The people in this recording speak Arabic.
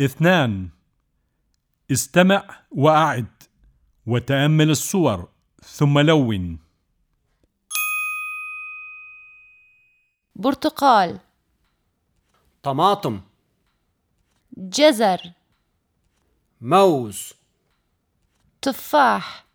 اثنان. استمع وأعد وتأمل الصور ثم لون. برتقال. طماطم. جزر. موز. تفاح.